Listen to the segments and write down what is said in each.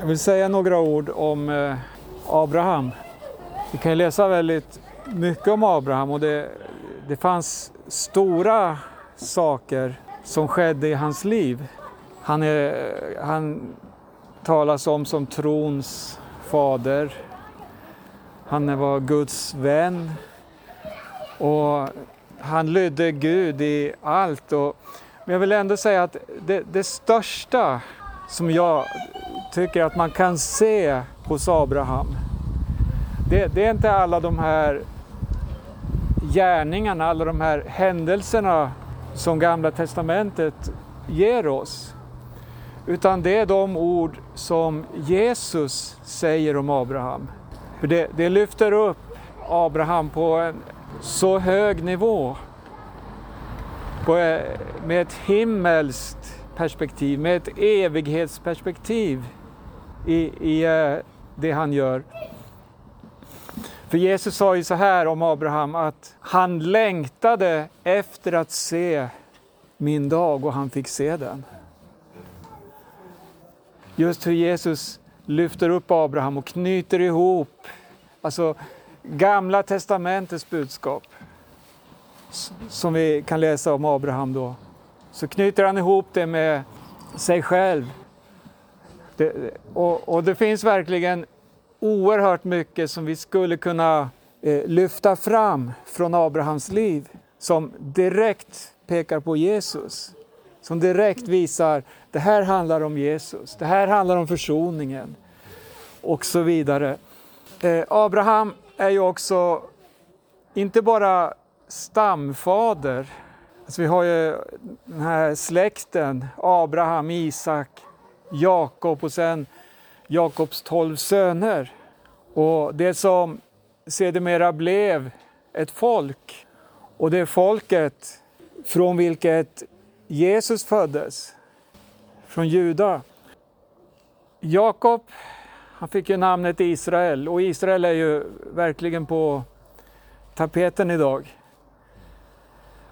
Jag vill säga några ord om eh, Abraham. Vi kan läsa väldigt mycket om Abraham och det, det fanns stora saker som skedde i hans liv. Han, är, han talas om som trons fader. Han var Guds vän och han lydde Gud i allt. Och, men jag vill ändå säga att det, det största som jag tycker att man kan se hos Abraham, det, det, är inte alla de här gärningarna, alla de här händelserna som Gamla Testamentet ger oss. Utan det är de ord som Jesus säger om Abraham. För det, det lyfter upp Abraham på en så hög nivå. På, eh, med ett himmelskt perspektiv, med ett evighetsperspektiv i, i eh, det han gör. För Jesus sa ju så här om Abraham att han längtade efter att se min dag och han fick se den. Just hur Jesus lyfter upp Abraham och knyter ihop alltså Gamla testamentets budskap som vi kan läsa om Abraham då. Så knyter han ihop det med sig själv. Det, och, och, det finns verkligen oerhört mycket som vi skulle kunna eh, lyfta fram från Abrahams liv som direkt pekar på Jesus. Som direkt visar, det här handlar om Jesus, det här handlar om försoningen och så vidare. Eh, Abraham är ju också inte bara stamfader, alltså vi har ju den här släkten, Abraham, Isak, Jakob och sen Jakobs tolv söner. Och det som sedermera blev ett folk och det folket från vilket Jesus föddes, från Juda. Jakob, han fick ju namnet Israel och Israel är ju verkligen på tapeten idag.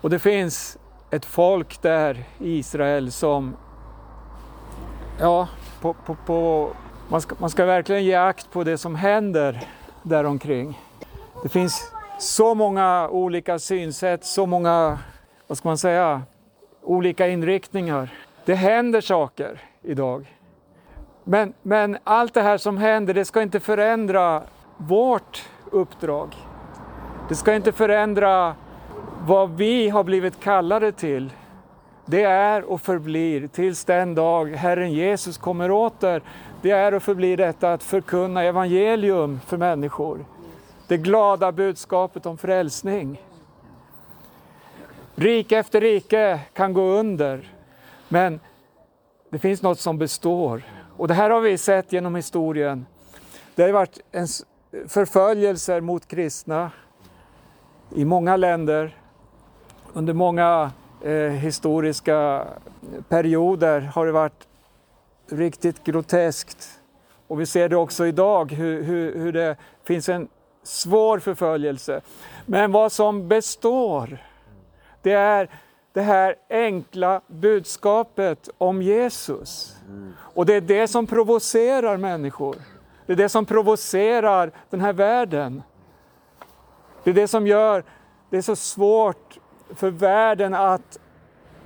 Och det finns ett folk där Israel som, ja, på, på, på, man, ska, man ska verkligen ge akt på det som händer däromkring. Det finns så många olika synsätt, så många, vad ska man säga, olika inriktningar. Det händer saker idag. Men, men allt det här som händer, det ska inte förändra vårt uppdrag. Det ska inte förändra vad vi har blivit kallade till. Det är och förblir tills den dag Herren Jesus kommer åter. Det är och förblir detta att förkunna evangelium för människor. Det glada budskapet om frälsning. Rike efter rike kan gå under, men det finns något som består. Och det här har vi sett genom historien. Det har varit en förföljelser mot kristna i många länder under många eh, historiska perioder har det varit riktigt groteskt. Och vi ser det också idag hur, hur, hur det finns en svår förföljelse. Men vad som består, det är det här enkla budskapet om Jesus. Och det är det som provocerar människor. Det är det som provocerar den här världen. Det är det som gör det så svårt för världen att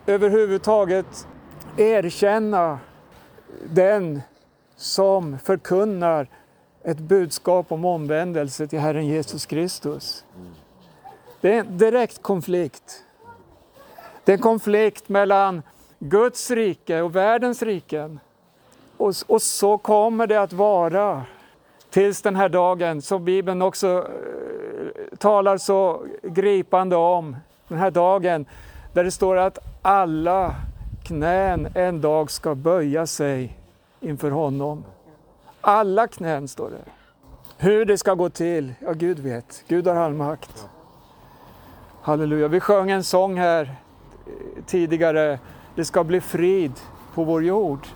överhuvudtaget erkänna den som förkunnar ett budskap om omvändelse till Herren Jesus Kristus. Det är en direkt konflikt. Det är en konflikt mellan Guds rike och världens riken. Och, och så kommer det att vara tills den här dagen som Bibeln också eh, talar så gripande om. Den här dagen där det står att alla knän en dag ska böja sig inför honom. Alla knän står det. Hur det ska gå till, ja Gud vet. Gud har all makt. Halleluja. Vi sjöng en sång här tidigare. Det ska bli frid på vår jord.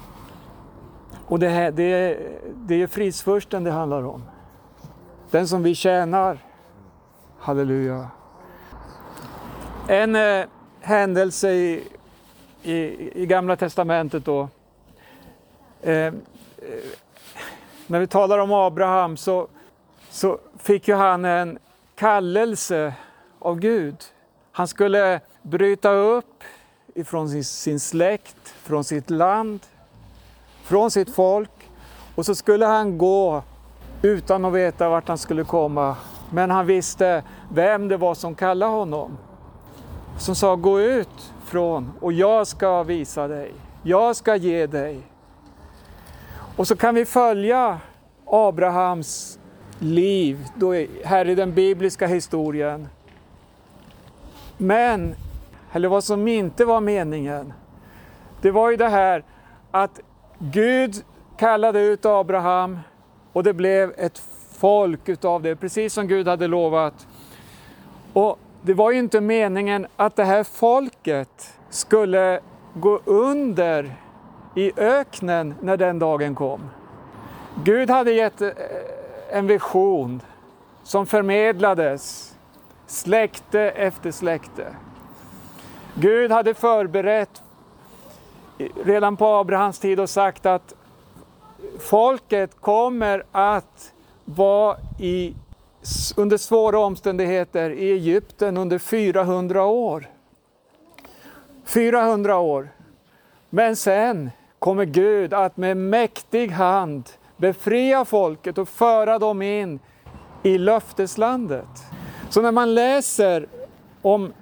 Och det, här, det, det är fridsfursten det handlar om. Den som vi tjänar. Halleluja. En eh, händelse i, i, i, Gamla Testamentet då. Eh, eh, när vi talar om Abraham så, så fick ju han en kallelse av Gud. Han skulle bryta upp ifrån sin, sin släkt, från sitt land, från sitt folk och så skulle han gå utan att veta vart han skulle komma. Men han visste vem det var som kallade honom. Som sa gå ut från och jag ska visa dig. Jag ska ge dig. Och så kan vi följa Abrahams liv då här i den bibliska historien. Men, eller vad som inte var meningen, det var ju det här att Gud kallade ut Abraham och det blev ett folk utav det, precis som Gud hade lovat. Och det var ju inte meningen att det här folket skulle gå under i öknen när den dagen kom. Gud hade gett eh, en vision som förmedlades släkte efter släkte. Gud hade förberett redan på Abrahams tid och sagt att folket kommer att vara i, under svåra omständigheter i Egypten under 400 år. 400 år. Men sen kommer Gud att med mäktig hand befria folket och föra dem in i löfteslandet. Så när man läser om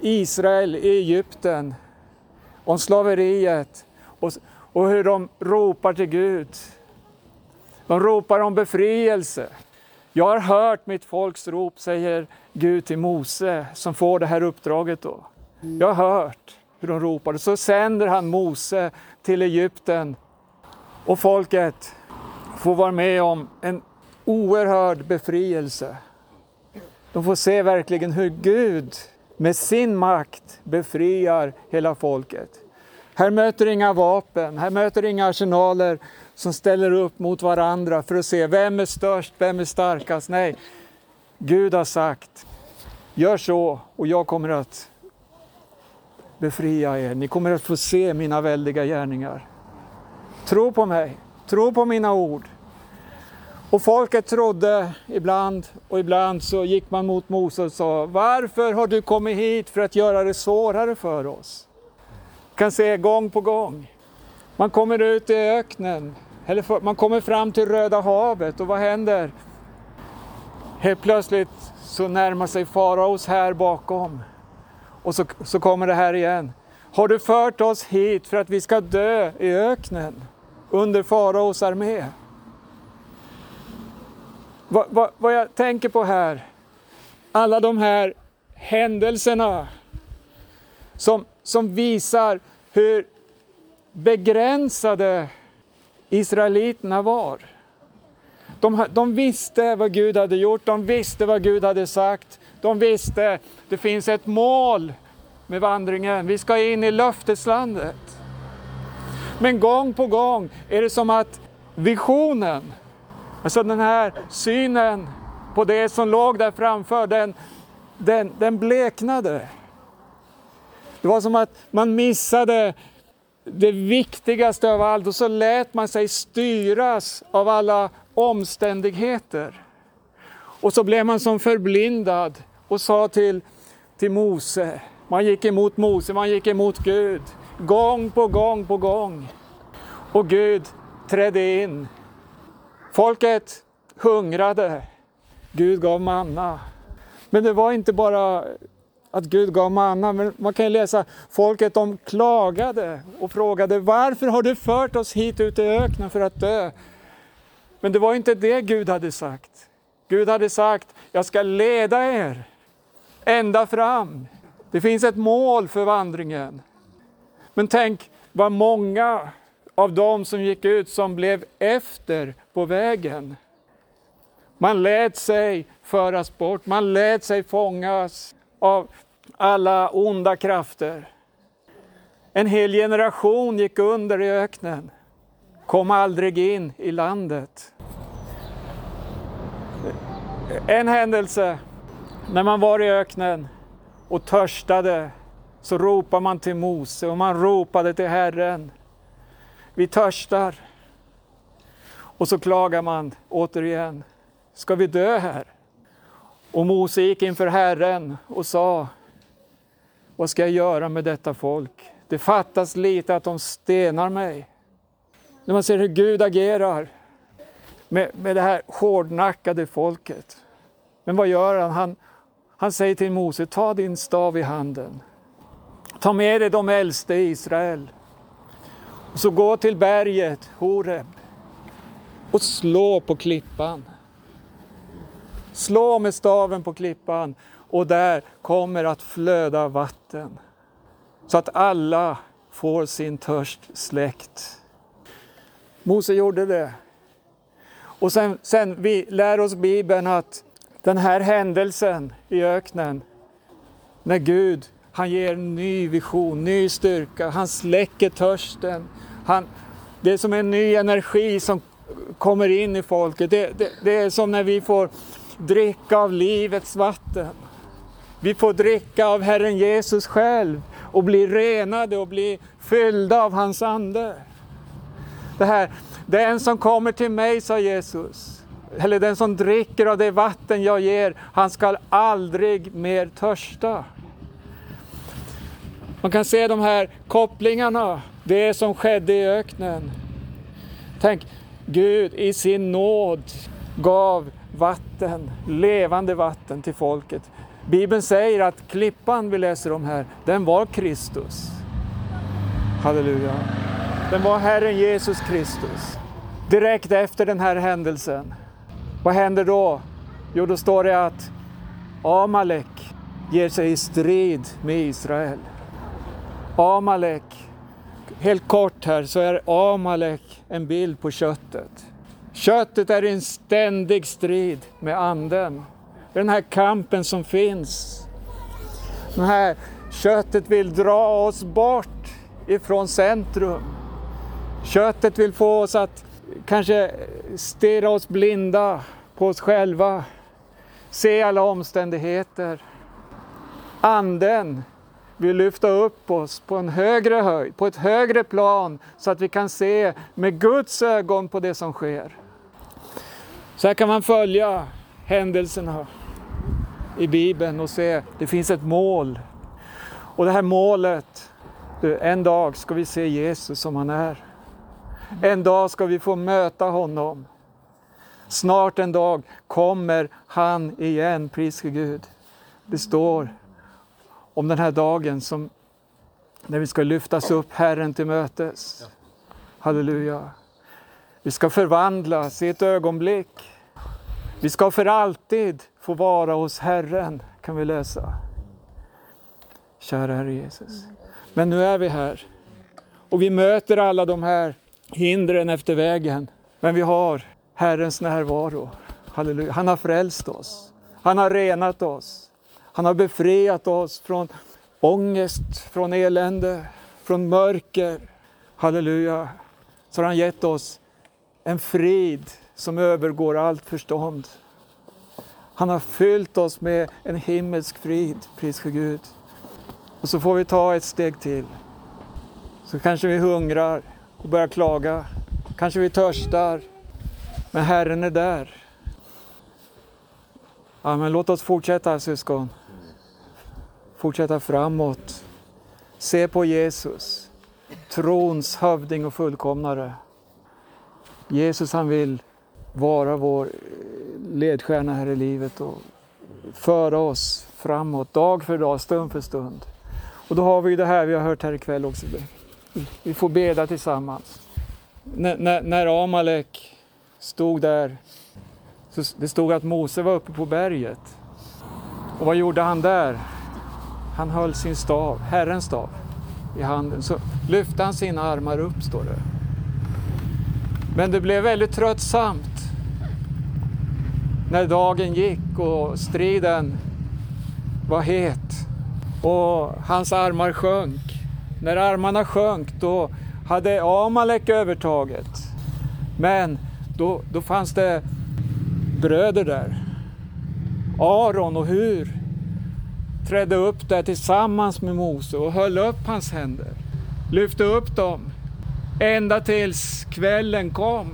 Israel i Egypten, om slaveriet och, och hur de ropar till Gud. De ropar om befrielse. Jag har hört mitt folks rop, säger Gud till Mose som får det här uppdraget då. Jag har hört hur de ropade. Så sänder han Mose till Egypten och folket får vara med om en oerhörd befrielse. De får se verkligen hur Gud med sin makt befriar hela folket. Här möter inga vapen, här möter inga arsenaler som ställer upp mot varandra för att se vem är störst, vem är starkast. Nej, Gud har sagt, gör så och jag kommer att befria er. Ni kommer att få se mina väldiga gärningar. Tro på mig, tro på mina ord. Och folket trodde ibland och ibland så gick man mot Mose och sa Varför har du kommit hit för att göra det svårare för oss? kan se gång på gång. Man kommer ut i öknen, eller för, man kommer fram till Röda havet och vad händer? Helt plötsligt så närmar sig faraos här bakom. Och så, så kommer det här igen. Har du fört oss hit för att vi ska dö i öknen under faraos armé? Vad, va, vad jag tänker på här, alla de här händelserna som, som visar hur begränsade israeliterna var. De, de, visste vad Gud hade gjort, de visste vad Gud hade sagt. De visste det finns ett mål med vandringen, vi ska in i löfteslandet. Men gång på gång är det som att visionen, alltså den här synen på det som låg där framför, den, den, den bleknade. Det var som att man missade det viktigaste av allt och så lät man sig styras av alla omständigheter. Och så blev man som förblindad och sa till, till Mose, man gick emot Mose, man gick emot Gud, gång på gång på gång. Och Gud trädde in. Folket hungrade, Gud gav manna. Men det var inte bara att Gud gav manna. Men man kan ju läsa, folket de klagade och frågade varför har du fört oss hit ut i öknen för att dö? Men det var inte det Gud hade sagt. Gud hade sagt, jag ska leda er ända fram. Det finns ett mål för vandringen. Men tänk vad många av dem som gick ut som blev efter på vägen. Man lät sig föras bort, man lät sig fångas av alla onda krafter. En hel generation gick under i öknen, kom aldrig in i landet. En händelse, när man var i öknen och törstade, så ropade man till Mose och man ropade till Herren. Vi törstar. Och så klagar man återigen. Ska vi dö här? Och Mose gick inför Herren och sa, vad ska jag göra med detta folk? Det fattas lite att de stenar mig. När man ser hur Gud agerar med, med det här hårdnackade folket. Men vad gör han? han? Han säger till Mose, ta din stav i handen. Ta med dig de äldste i Israel. Och så gå till berget Horeb och slå på klippan. Slå med staven på klippan och där kommer att flöda vatten. Så att alla får sin törst släckt. Mose gjorde det. Och sen, sen vi lär oss Bibeln att den här händelsen i öknen, när Gud han ger en ny vision, ny styrka, han släcker törsten. Han, det är som en ny energi som kommer in i folket. Det, det, det är som när vi får dricka av livets vatten. Vi får dricka av Herren Jesus själv och bli renade och bli fyllda av hans ande. Det här, den som kommer till mig, sa Jesus, eller den som dricker av det vatten jag ger, han skall aldrig mer törsta. Man kan se de här kopplingarna, det som skedde i öknen. Tänk, Gud i sin nåd gav vatten, levande vatten till folket. Bibeln säger att klippan vi läser om här, den var Kristus. Halleluja. Den var Herren Jesus Kristus. Direkt efter den här händelsen, vad händer då? Jo, då står det att Amalek ger sig i strid med Israel. Amalek, helt kort här så är Amalek en bild på köttet. Köttet är i en ständig strid med anden. Den här kampen som finns. Det här köttet vill dra oss bort ifrån centrum. Köttet vill få oss att kanske stirra oss blinda på oss själva, se alla omständigheter. Anden vill lyfta upp oss på en högre höjd, på ett högre plan så att vi kan se med Guds ögon på det som sker. Så här kan man följa händelserna i Bibeln och se, det finns ett mål. Och det här målet, en dag ska vi se Jesus som han är. En dag ska vi få möta honom. Snart en dag kommer han igen, pris Gud. Det står om den här dagen som när vi ska lyftas upp Herren till mötes. Halleluja. Vi ska förvandlas i ett ögonblick. Vi ska för alltid få vara hos Herren, kan vi läsa. Kära Herre Jesus. Men nu är vi här och vi möter alla de här hindren efter vägen. Men vi har Herrens närvaro. Halleluja. Han har frälst oss. Han har renat oss. Han har befriat oss från ångest, från elände, från mörker. Halleluja. Så har han gett oss en frid som övergår allt förstånd. Han har fyllt oss med en himmelsk frid, pris för Gud. Och så får vi ta ett steg till. Så kanske vi hungrar och börjar klaga. Kanske vi törstar. Men Herren är där. Ja, men låt oss fortsätta syskon. Fortsätta framåt. Se på Jesus, trons hövding och fullkomnare. Jesus han vill vara vår eh, ledstjärna här i livet och föra oss framåt dag för dag, stund för stund. Och då har vi det här vi har hört här ikväll också. Vi får beda tillsammans. N när, när Amalek stod där, så det stod att Mose var uppe på berget. Och vad gjorde han där? Han höll sin stav, Herrens stav, i handen. Så lyfte han sina armar upp, står det. Men det blev väldigt tröttsamt när dagen gick och striden var het och hans armar sjönk. När armarna sjönk då hade Amalek övertaget. Men då, då fanns det bröder där. Aron och Hur trädde upp där tillsammans med Mose och höll upp hans händer. Lyfte upp dem ända tills kvällen kom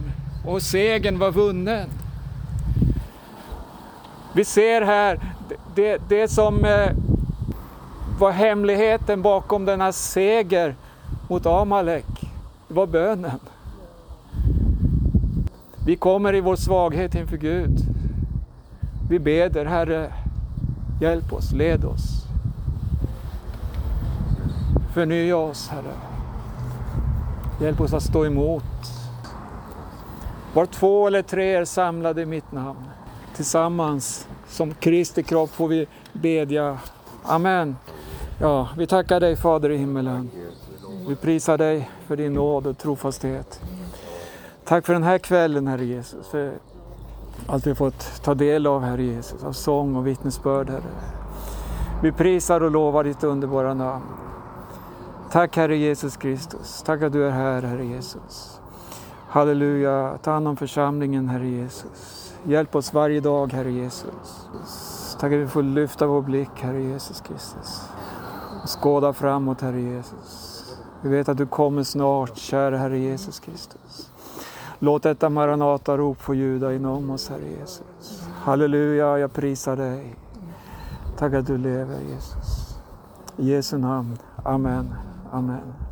och segern var vunnen. Vi ser här det, det som eh, var hemligheten bakom denna seger mot Amalek. Det var bönen. Vi kommer i vår svaghet inför Gud. Vi beder, Herre, hjälp oss, led oss. Förnya oss, Herre. Hjälp oss att stå emot. Var två eller tre är samlade i mitt namn. Tillsammans som Kristi kropp får vi bedja. Amen. Ja, vi tackar dig Fader i himmelen. Vi prisar dig för din nåd och trofasthet. Tack för den här kvällen Herre Jesus. För allt vi fått ta del av Herre Jesus. Av sång och vittnesbörd Herre. Vi prisar och lovar ditt underbara namn. Tack Herre Jesus Kristus. Tack att du är här Herre Jesus. Halleluja. Ta hand om församlingen Herre Jesus. Hjälp oss varje dag Herre Jesus. Tack att vi får lyfta vår blick Herre Jesus Kristus. Och skåda framåt Herre Jesus. Vi vet att du kommer snart, kära Herre Jesus Kristus. Låt detta Maranata-rop få ljuda inom oss, Herre Jesus. Halleluja, jag prisar dig. Tack att du lever, Jesus. I Jesu namn. Amen. Amen.